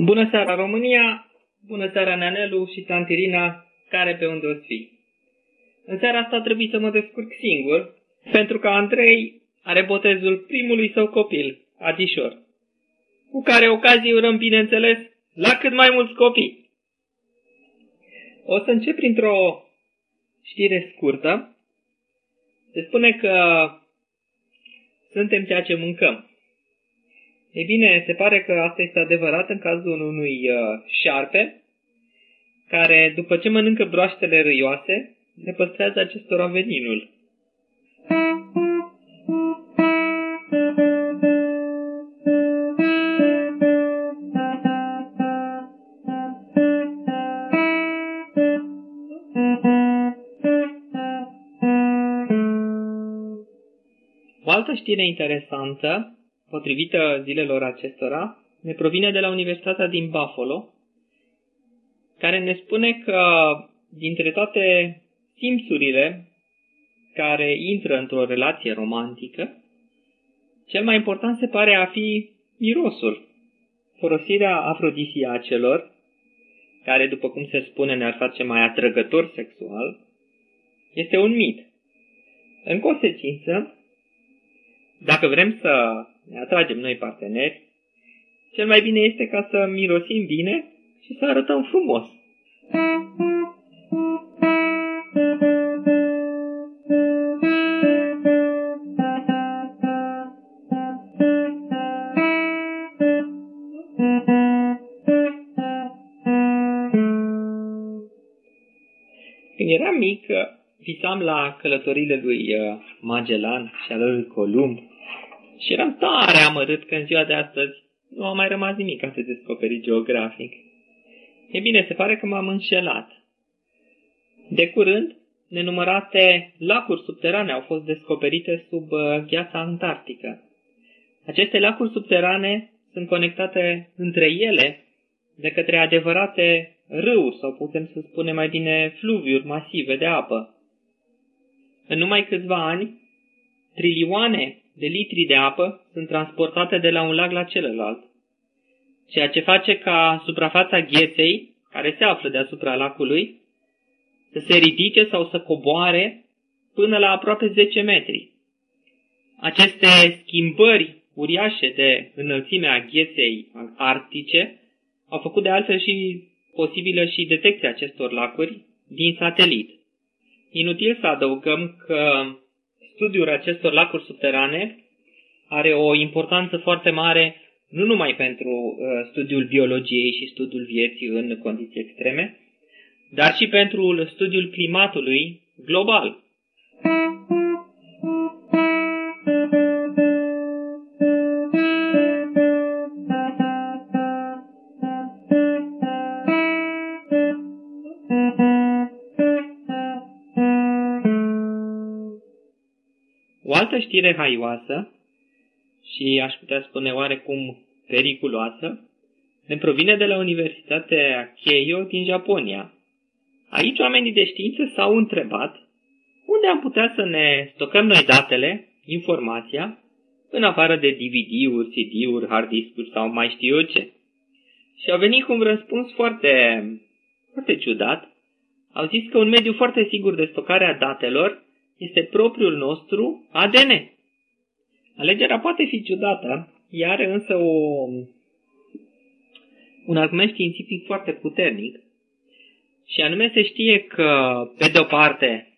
Bună seara România, bună seara Neanelu și Tantirina, care pe unde o fi. În seara asta trebuie să mă descurc singur, pentru că Andrei are botezul primului său copil, Adișor, cu care ocazie urăm, bineînțeles, la cât mai mulți copii. O să încep printr-o știre scurtă. Se spune că suntem ceea ce mâncăm. Ei bine, se pare că asta este adevărat în cazul unui uh, șarpe, care, după ce mănâncă broaștele râioase, ne păstrează acestora veninul. O altă știre interesantă potrivită zilelor acestora, ne provine de la Universitatea din Buffalo, care ne spune că dintre toate simțurile care intră într-o relație romantică, cel mai important se pare a fi mirosul, folosirea afrodisiacelor, care, după cum se spune, ne-ar face mai atrăgător sexual, este un mit. În consecință, dacă vrem să ne atragem noi parteneri, cel mai bine este ca să mirosim bine și să arătăm frumos. Când eram mic, visam la călătorile lui uh, Magellan și ale lui Columb și eram tare amărât că în ziua de astăzi nu a mai rămas nimic atât de descoperit geografic. E bine, se pare că m-am înșelat. De curând, nenumărate lacuri subterane au fost descoperite sub uh, gheața antarctică. Aceste lacuri subterane sunt conectate între ele de către adevărate râuri, sau putem să spunem mai bine fluviuri masive de apă. În numai câțiva ani, trilioane de litri de apă sunt transportate de la un lac la celălalt, ceea ce face ca suprafața gheței, care se află deasupra lacului, să se ridice sau să coboare până la aproape 10 metri. Aceste schimbări uriașe de înălțime a gheței arctice au făcut de altfel și posibilă și detecția acestor lacuri din satelit. Inutil să adăugăm că studiul acestor lacuri subterane are o importanță foarte mare nu numai pentru uh, studiul biologiei și studiul vieții în condiții extreme, dar și pentru studiul climatului global. Altă știre haioasă și aș putea spune oarecum periculoasă ne provine de la Universitatea Keio din Japonia. Aici oamenii de știință s-au întrebat unde am putea să ne stocăm noi datele, informația, în afară de DVD-uri, CD-uri, hard disk-uri sau mai știu eu ce. Și au venit cu un răspuns foarte, foarte ciudat. Au zis că un mediu foarte sigur de stocare a datelor este propriul nostru ADN. Alegerea poate fi ciudată, ea are însă o, un argument științific foarte puternic, și anume se știe că, pe de o parte,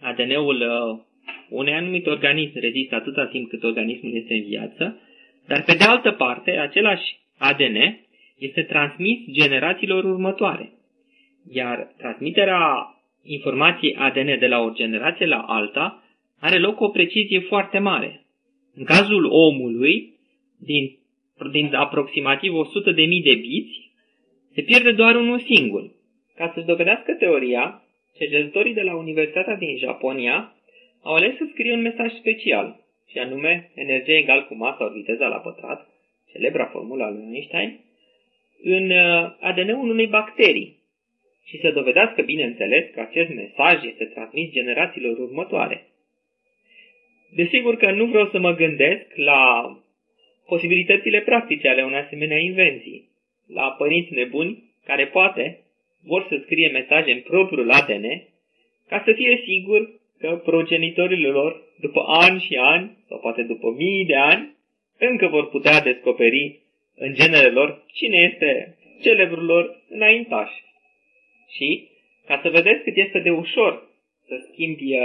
ADN-ul uh, unui anumit organism rezistă atâta timp cât organismul este în viață, dar pe de altă parte, același ADN este transmis generațiilor următoare. Iar transmiterea informației ADN de la o generație la alta are loc cu o precizie foarte mare. În cazul omului, din, din aproximativ 100.000 de biți, se pierde doar unul singur. Ca să-și dovedească teoria, cercetătorii de la Universitatea din Japonia au ales să scrie un mesaj special, și anume energie egal cu masa ori viteza la pătrat, celebra formula lui Einstein, în uh, ADN-ul unei bacterii, și să dovedească, bineînțeles, că acest mesaj este transmis generațiilor următoare. Desigur că nu vreau să mă gândesc la posibilitățile practice ale unei asemenea invenții. la părinți nebuni care poate vor să scrie mesaje în propriul ADN ca să fie sigur că progenitorii lor, după ani și ani, sau poate după mii de ani, încă vor putea descoperi în genele lor cine este celebrul lor înaintaș. Și, ca să vedeți cât este de ușor să schimbi uh,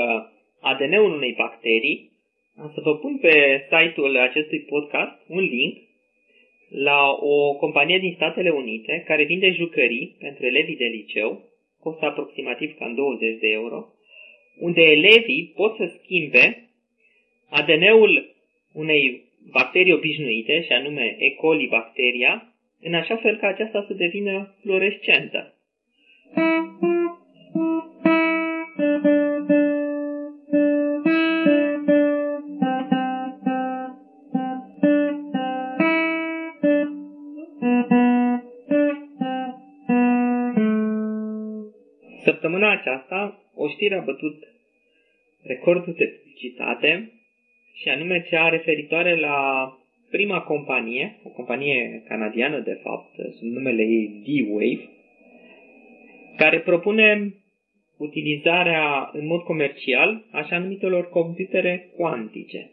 ADN-ul unei bacterii, am să vă pun pe site-ul acestui podcast un link la o companie din Statele Unite care vinde jucării pentru elevii de liceu, costă aproximativ cam 20 de euro, unde elevii pot să schimbe ADN-ul unei bacterii obișnuite, și anume E. coli bacteria, în așa fel ca aceasta să devină fluorescentă. Aceasta, o știre a bătut recordul de publicitate și anume cea referitoare la prima companie, o companie canadiană de fapt, sub numele ei D-Wave, care propune utilizarea în mod comercial așa numitelor computere cuantice.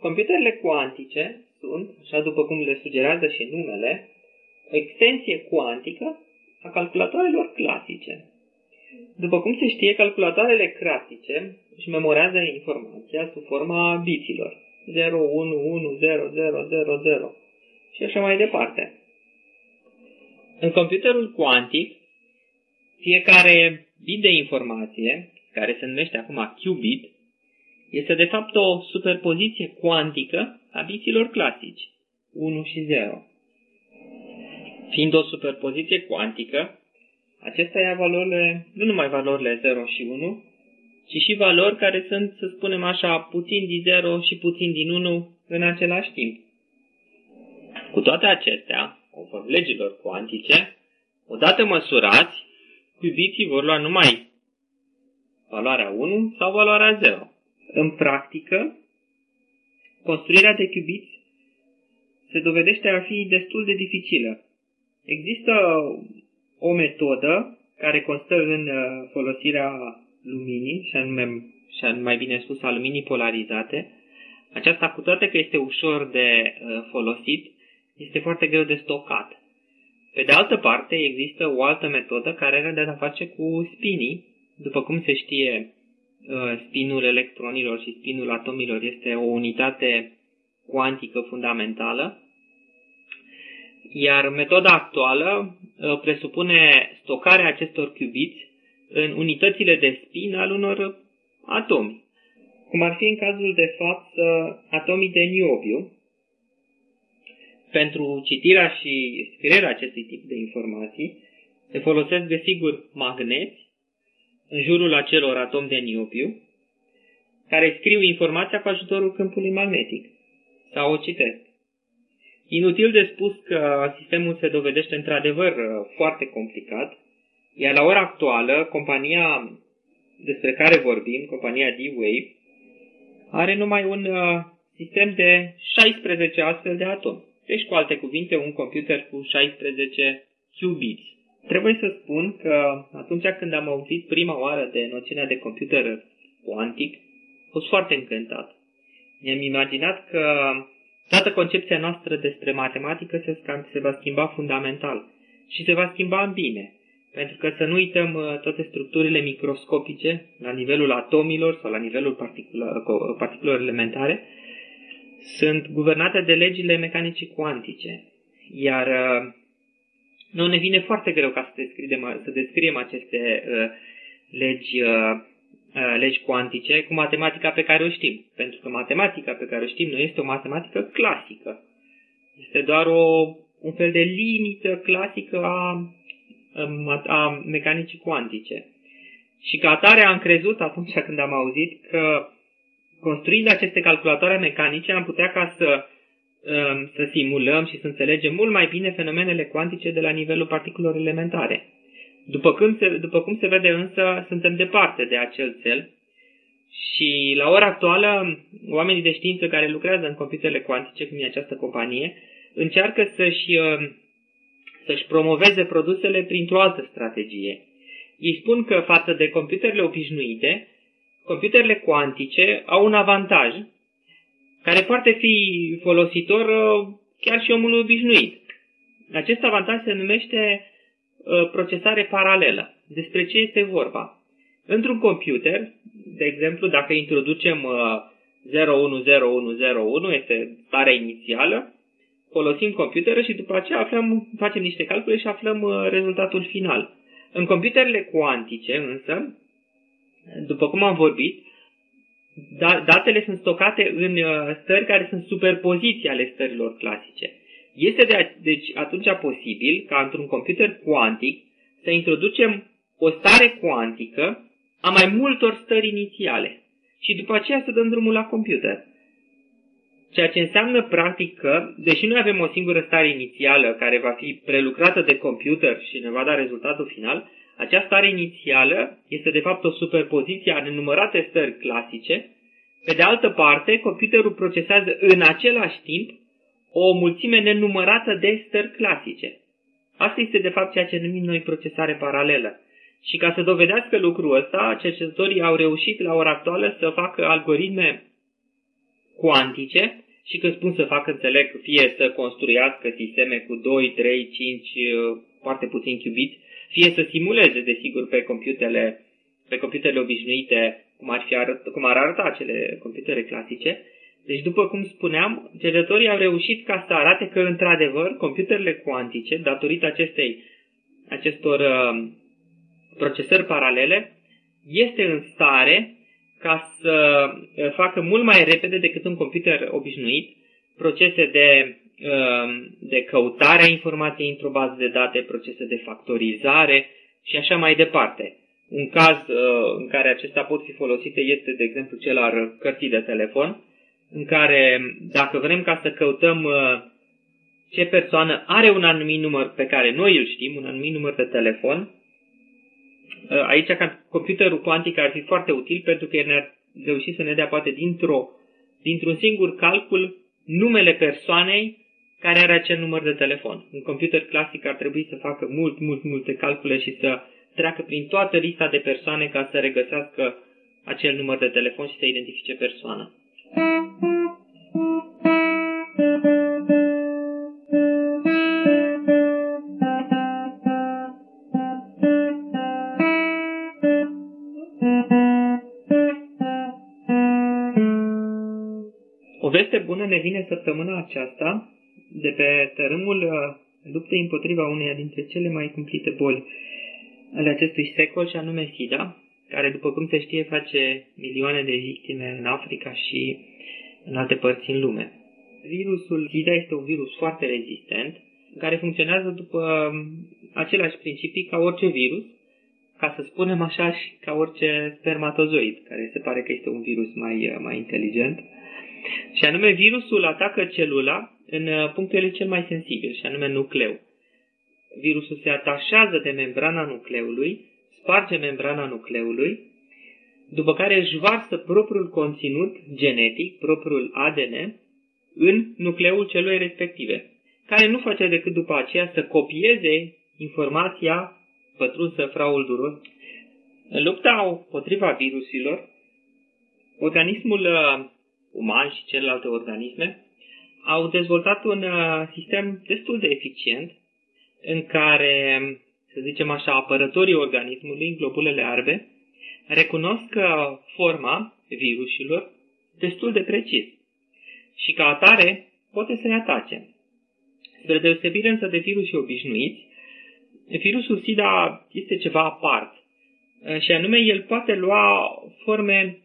Computerele cuantice sunt, așa după cum le sugerează și numele, o extensie cuantică a calculatoarelor clasice. După cum se știe, calculatoarele clasice își memorează informația sub forma biților. 0, 1, 1, 0, 0, 0, 0 și așa mai departe. În computerul cuantic, fiecare bit de informație, care se numește acum qubit, este de fapt o superpoziție cuantică a biților clasici, 1 și 0. Fiind o superpoziție cuantică, acesta ia valorile, nu numai valorile 0 și 1, ci și valori care sunt, să spunem așa, puțin din 0 și puțin din 1 în același timp. Cu toate acestea, conform legilor cuantice, odată măsurați, cubiții vor lua numai valoarea 1 sau valoarea 0. În practică, construirea de cubiți se dovedește a fi destul de dificilă. Există o metodă care constă în uh, folosirea luminii, și anume, și anume mai bine spus a luminii polarizate. Aceasta, cu toate că este ușor de uh, folosit, este foarte greu de stocat. Pe de altă parte, există o altă metodă care are de a face cu spinii. După cum se știe, uh, spinul electronilor și spinul atomilor este o unitate cuantică fundamentală iar metoda actuală uh, presupune stocarea acestor cubiți în unitățile de spin al unor atomi, cum ar fi în cazul de față atomii de niobiu. Pentru citirea și scrierea acestui tip de informații se folosesc, desigur, magneți în jurul acelor atomi de niobiu, care scriu informația cu ajutorul câmpului magnetic. Sau o citesc. Inutil de spus că sistemul se dovedește într-adevăr uh, foarte complicat, iar la ora actuală, compania despre care vorbim, compania D-Wave, are numai un uh, sistem de 16 astfel de atomi. Deci, cu alte cuvinte, un computer cu 16 qubits. Trebuie să spun că atunci când am auzit prima oară de noțiunea de computer cuantic, am fost foarte încântat. Mi-am imaginat că Toată concepția noastră despre matematică se, se va schimba fundamental și se va schimba în bine, pentru că să nu uităm uh, toate structurile microscopice la nivelul atomilor sau la nivelul particulelor elementare, sunt guvernate de legile mecanicii cuantice. Iar uh, nu ne vine foarte greu ca să descriem, să descriem aceste uh, legi Uh, legi cuantice cu matematica pe care o știm. Pentru că matematica pe care o știm nu este o matematică clasică. Este doar o, un fel de limită clasică a, a mecanicii cuantice. Și ca atare am crezut atunci când am auzit că construind aceste calculatoare mecanice am putea ca să, um, să simulăm și să înțelegem mult mai bine fenomenele cuantice de la nivelul particulelor elementare. După cum, se, după cum se vede însă, suntem departe de acel cel și la ora actuală, oamenii de știință care lucrează în computerele cuantice, cum e această companie, încearcă să-și uh, să-și promoveze produsele printr-o altă strategie. Ei spun că față de computerele obișnuite, computerele cuantice au un avantaj care poate fi folositor uh, chiar și omul obișnuit. Acest avantaj se numește uh, procesare paralelă. Despre ce este vorba? Într-un computer, de exemplu, dacă introducem 010101, uh, este starea inițială, folosim computerul și după aceea aflăm, facem niște calcule și aflăm rezultatul final. În computerele cuantice, însă, după cum am vorbit, da, datele sunt stocate în uh, stări care sunt superpoziții ale stărilor clasice. Este de, deci atunci posibil ca într-un computer cuantic să introducem o stare cuantică a mai multor stări inițiale și după aceea să dăm drumul la computer. Ceea ce înseamnă practic că, deși noi avem o singură stare inițială care va fi prelucrată de computer și ne va da rezultatul final, această stare inițială este de fapt o superpoziție a nenumărate stări clasice. Pe de altă parte, computerul procesează în același timp o mulțime nenumărată de stări clasice. Asta este de fapt ceea ce numim noi procesare paralelă. Și ca să dovedească lucrul ăsta, cercetătorii au reușit la ora actuală să facă algoritme cuantice și când spun să facă, înțeleg, fie să construiască sisteme cu 2, 3, 5, foarte puțin qubits, fie să simuleze, desigur, pe computerele, pe computerele obișnuite, cum ar, fi arăt, cum ar arăta acele computere clasice. Deci, după cum spuneam, cercetătorii au reușit ca să arate că, într-adevăr, computerele cuantice, datorită acestei, acestor uh, procesări paralele, este în stare ca să uh, facă mult mai repede decât un computer obișnuit procese de Um, de căutare a informației într-o bază de date, procese de factorizare și așa mai departe. Un caz uh, în care acestea pot fi folosite este, de exemplu, cel al cărții de telefon, în care, dacă vrem ca să căutăm uh, ce persoană are un anumit număr pe care noi îl știm, un anumit număr de telefon, uh, aici computerul cuantic ar fi foarte util pentru că el ne-ar reuși să ne dea poate dintr-o, dintr-un singur calcul numele persoanei care are acel număr de telefon. Un computer clasic ar trebui să facă mult, mult, multe calcule și să treacă prin toată lista de persoane ca să regăsească acel număr de telefon și să identifice persoana. O veste bună ne vine săptămâna aceasta de pe tărâmul uh, luptei împotriva uneia dintre cele mai cumplite boli ale acestui secol, și anume SIDA, care, după cum se știe, face milioane de victime în Africa și în alte părți în lume. Virusul SIDA este un virus foarte rezistent, care funcționează după um, același principii ca orice virus, ca să spunem așa și ca orice spermatozoid, care se pare că este un virus mai, uh, mai inteligent. Și anume, virusul atacă celula în uh, punctele cel mai sensibil, și anume nucleu. Virusul se atașează de membrana nucleului, sparge membrana nucleului, după care își varsă propriul conținut genetic, propriul ADN, în nucleul celui respective, care nu face decât după aceea să copieze informația pătrunsă frauduros. În lupta împotriva virusilor, organismul uh, uman și celelalte organisme au dezvoltat un uh, sistem destul de eficient în care, să zicem așa, apărătorii organismului, globulele arbe, recunosc uh, forma virusilor destul de precis și ca atare poate să-i atace. Spre deosebire însă de virusii obișnuiți, virusul SIDA este ceva apart uh, și anume el poate lua forme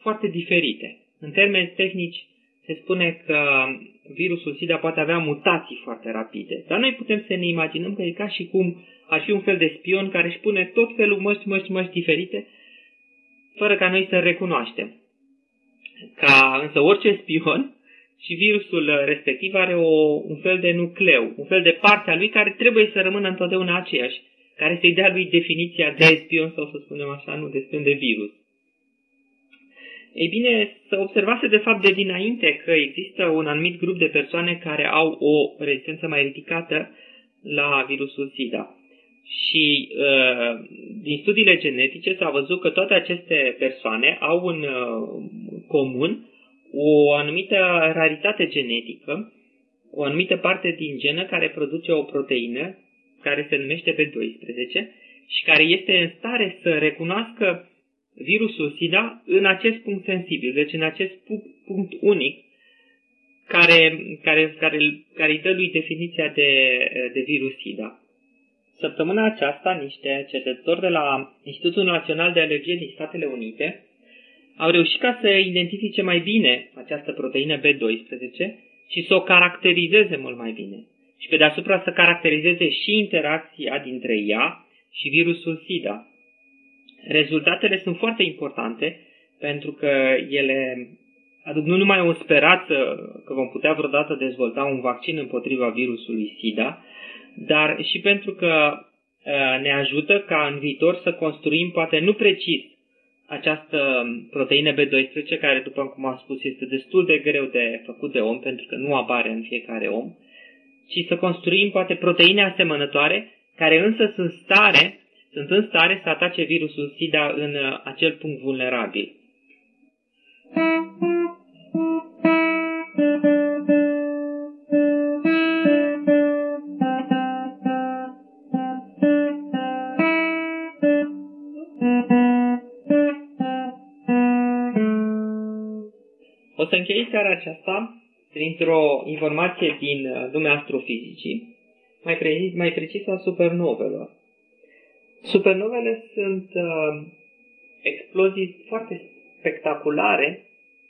foarte diferite. În termeni tehnici, se spune că virusul SIDA poate avea mutații foarte rapide. Dar noi putem să ne imaginăm că e ca și cum ar fi un fel de spion care își pune tot felul măști, măști, măști diferite, fără ca noi să recunoaștem. Ca însă orice spion și virusul respectiv are o, un fel de nucleu, un fel de parte a lui care trebuie să rămână întotdeauna aceeași, care să-i dea lui definiția de spion sau să spunem așa, nu de spion de virus. Ei bine, să observase de fapt de dinainte că există un anumit grup de persoane care au o rezistență mai ridicată la virusul SIDA. Și uh, din studiile genetice s-a văzut că toate aceste persoane au în uh, comun o anumită raritate genetică, o anumită parte din genă care produce o proteină care se numește B12 și care este în stare să recunoască virusul SIDA în acest punct sensibil, deci în acest punct unic care, care, care, care îi dă lui definiția de, de virus SIDA. Săptămâna aceasta, niște cercetători de la Institutul Național de Alergie din Statele Unite au reușit ca să identifice mai bine această proteină B12 și să o caracterizeze mult mai bine. Și pe deasupra să caracterizeze și interacția dintre ea și virusul SIDA. Rezultatele sunt foarte importante pentru că ele aduc nu numai o speranță că vom putea vreodată dezvolta un vaccin împotriva virusului SIDA, dar și pentru că ne ajută ca în viitor să construim, poate nu precis, această proteină B12, care, după cum am spus, este destul de greu de făcut de om, pentru că nu apare în fiecare om, ci să construim, poate, proteine asemănătoare, care însă sunt, stare, sunt în stare să atace virusul SIDA în acel punct vulnerabil. Închei seara aceasta printr-o informație din uh, lumea astrofizicii, mai precis, mai precis a supernovelor. Supernovele sunt uh, explozii foarte spectaculare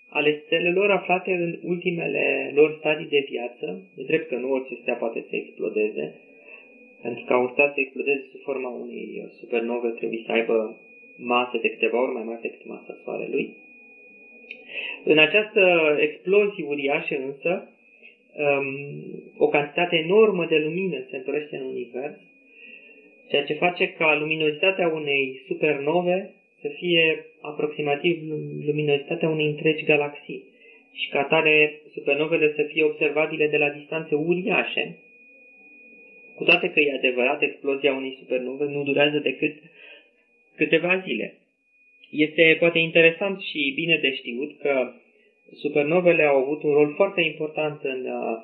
ale stelelor aflate în ultimele lor stadii de viață. E drept că nu orice stea poate să explodeze, pentru că un stat să explodeze sub forma unei supernove trebuie să aibă masă de câteva ori mai mare decât masa Soarelui. În această explozie uriașă însă, um, o cantitate enormă de lumină se întărește în univers, ceea ce face ca luminozitatea unei supernove să fie aproximativ luminozitatea unei întregi galaxii și ca tare supernovele să fie observabile de la distanțe uriașe. Cu toate că e adevărat, explozia unei supernove nu durează decât câteva zile. Este poate interesant și bine de știut că supernovele au avut un rol foarte important în, uh,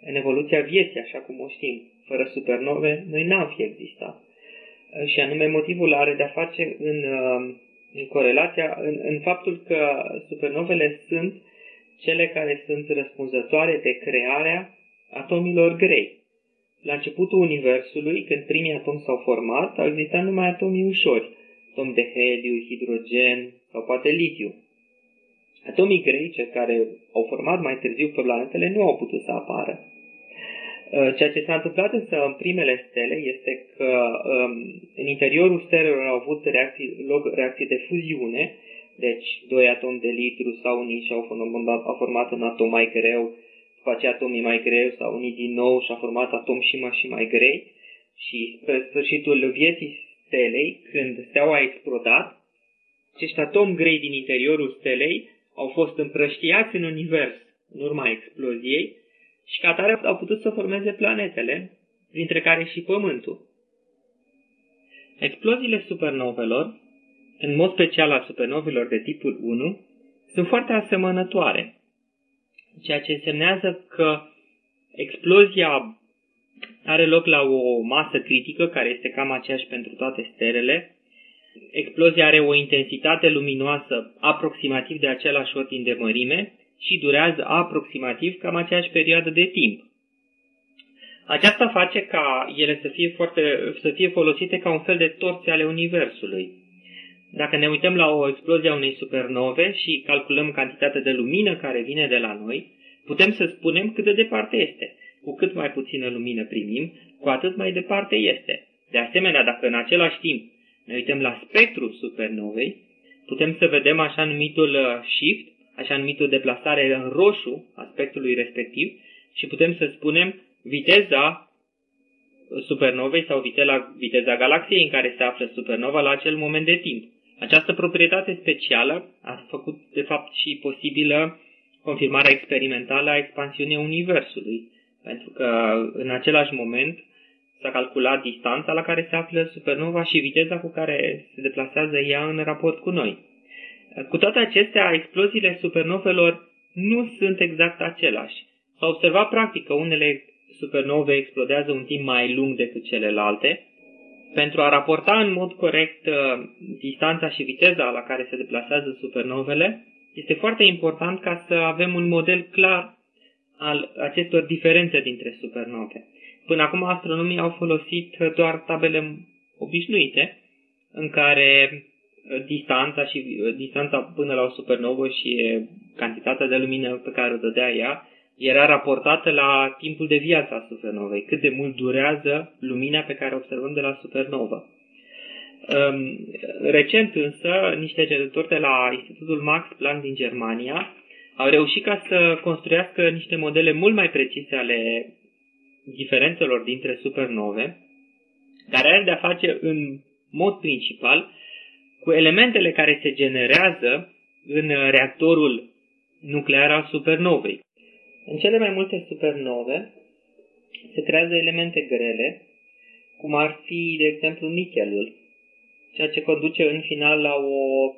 în evoluția vieții, așa cum o știm. Fără supernove, noi n-am fi existat. Uh, și anume, motivul are de-a face în, uh, în corelația, în, în faptul că supernovele sunt cele care sunt răspunzătoare de crearea atomilor grei. La începutul Universului, când primii atomi s-au format, au existat numai atomii ușori, atom de heliu, hidrogen sau poate litiu. Atomii grei, cei care au format mai târziu planetele, nu au putut să apară. Uh, ceea ce s-a întâmplat însă în primele stele este că um, în interiorul stelelor au avut reacții, loc reacții de fuziune, deci doi atomi de litru sau unii și-au format, au format un atom mai greu, după aceea atomii mai greu sau unii din nou și-au format atom și mai și mai grei și spre sfârșitul vieții stelei, când steaua a explodat, acești atomi grei din interiorul stelei au fost împrăștiați în univers în urma exploziei și ca atare au putut să formeze planetele, printre care și Pământul. Exploziile supernovelor, în mod special a supernovelor de tipul 1, sunt foarte asemănătoare, ceea ce însemnează că explozia are loc la o masă critică, care este cam aceeași pentru toate stelele. Explozia are o intensitate luminoasă aproximativ de același ordin de mărime și durează aproximativ cam aceeași perioadă de timp. Aceasta face ca ele să fie, foarte, să fie folosite ca un fel de torțe ale Universului. Dacă ne uităm la o explozie a unei supernove și calculăm cantitatea de lumină care vine de la noi, putem să spunem cât de departe este. Cu cât mai puțină lumină primim, cu atât mai departe este. De asemenea, dacă în același timp ne uităm la spectrul supernovei, putem să vedem așa numitul uh, shift, așa numitul deplasare în roșu a spectrului respectiv și putem să spunem viteza supernovei sau viteza, viteza galaxiei în care se află supernova la acel moment de timp. Această proprietate specială a făcut, de fapt, și posibilă confirmarea experimentală a expansiunii Universului, pentru că în același moment s-a calculat distanța la care se află supernova și viteza cu care se deplasează ea în raport cu noi. Cu toate acestea, exploziile supernovelor nu sunt exact același. S-a observat practic că unele supernove explodează un timp mai lung decât celelalte. Pentru a raporta în mod corect uh, distanța și viteza la care se deplasează supernovele, este foarte important ca să avem un model clar al acestor diferențe dintre supernove. Până acum astronomii au folosit doar tabele obișnuite, în care uh, distanța și uh, distanța până la o supernovă și cantitatea de lumină pe care o dădea ea era raportată la timpul de viață a supernovei, cât de mult durează lumina pe care o observăm de la supernovă. Um, recent însă, niște cercetători de la Institutul Max Planck din Germania au reușit ca să construiască niște modele mult mai precise ale diferențelor dintre supernove, care are de-a face în mod principal cu elementele care se generează în reactorul nuclear al supernovei. În cele mai multe supernove se creează elemente grele, cum ar fi, de exemplu, nichelul, ceea ce conduce în final la o,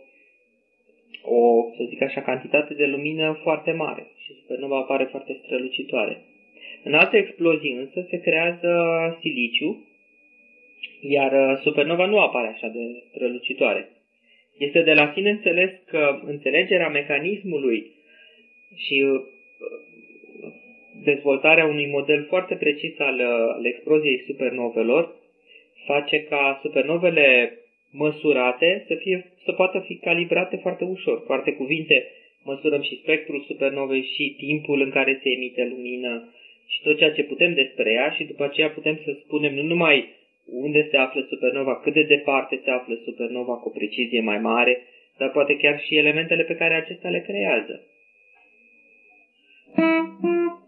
o, să zic așa, cantitate de lumină foarte mare și supernova apare foarte strălucitoare. În alte explozii însă se creează siliciu, iar supernova nu apare așa de strălucitoare. Este de la sine înțeles că înțelegerea mecanismului și dezvoltarea unui model foarte precis al, al exploziei supernovelor face ca supernovele măsurate să, fie, să poată fi calibrate foarte ușor. Cu alte cuvinte, măsurăm și spectrul supernovei și timpul în care se emite lumină și tot ceea ce putem despre ea și după aceea putem să spunem nu numai unde se află supernova, cât de departe se află supernova cu o precizie mai mare, dar poate chiar și elementele pe care acestea le creează. Dragii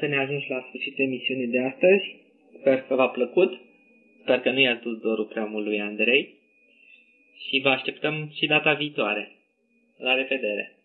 iată ne ajuns la sfârșitul emisiunii de astăzi. Sper că v-a plăcut. Sper că nu i-a dus dorul prea mult lui Andrei. Și vă așteptăm și data viitoare. La revedere!